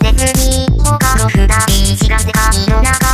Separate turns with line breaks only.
別に他の二人違って髪の中